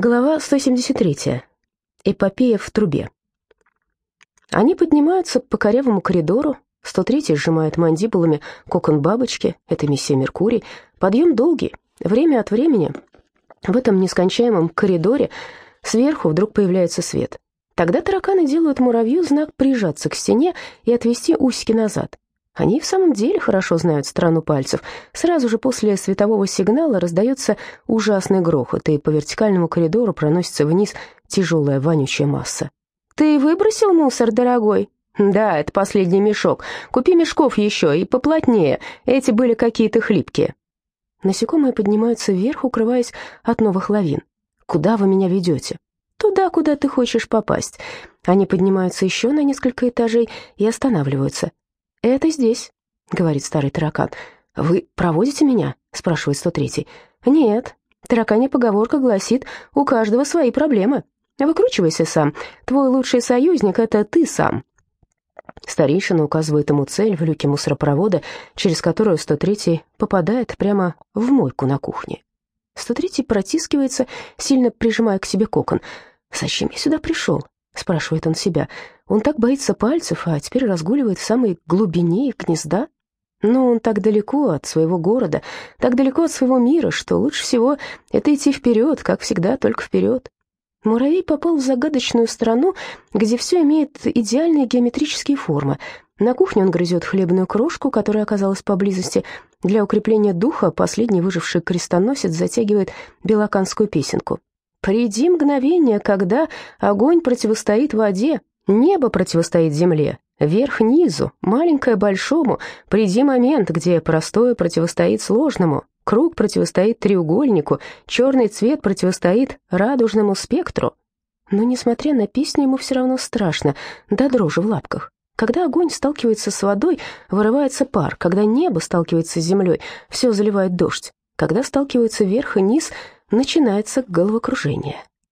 Глава 173. Эпопея в трубе. Они поднимаются по корявому коридору. 103 сжимает мандибулами кокон бабочки, это миссия Меркурий. Подъем долгий, время от времени. В этом нескончаемом коридоре сверху вдруг появляется свет. Тогда тараканы делают муравью знак прижаться к стене и отвести усики назад. Они в самом деле хорошо знают страну пальцев. Сразу же после светового сигнала раздается ужасный грохот, и по вертикальному коридору проносится вниз тяжелая вонючая масса. «Ты выбросил мусор, дорогой?» «Да, это последний мешок. Купи мешков еще и поплотнее. Эти были какие-то хлипкие». Насекомые поднимаются вверх, укрываясь от новых лавин. «Куда вы меня ведете?» «Туда, куда ты хочешь попасть». Они поднимаются еще на несколько этажей и останавливаются. «Это здесь», — говорит старый таракан. «Вы проводите меня?» — спрашивает 103-й. «Нет». Тараканья поговорка гласит, у каждого свои проблемы. Выкручивайся сам. Твой лучший союзник — это ты сам. Старейшина указывает ему цель в люке мусоропровода, через которую 103-й попадает прямо в мойку на кухне. 103-й протискивается, сильно прижимая к себе кокон. «Зачем я сюда пришел?» — спрашивает он себя. Он так боится пальцев, а теперь разгуливает в самой глубине их гнезда. Но он так далеко от своего города, так далеко от своего мира, что лучше всего это идти вперед, как всегда, только вперед. Муравей попал в загадочную страну, где все имеет идеальные геометрические формы. На кухне он грызет хлебную крошку, которая оказалась поблизости. Для укрепления духа последний выживший крестоносец затягивает белоканскую песенку. «Приди мгновение, когда огонь противостоит воде, Небо противостоит земле, верх низу, маленькое большому. Приди момент, где простое противостоит сложному, круг противостоит треугольнику, черный цвет противостоит радужному спектру. Но, несмотря на песню, ему все равно страшно, до дрожи в лапках. Когда огонь сталкивается с водой, вырывается пар. Когда небо сталкивается с землей, все заливает дождь. Когда сталкиваются верх и низ, начинается головокружение.